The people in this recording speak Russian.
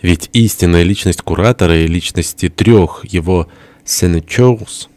Ведь истинная личность куратора и личности трех его «сенечоус»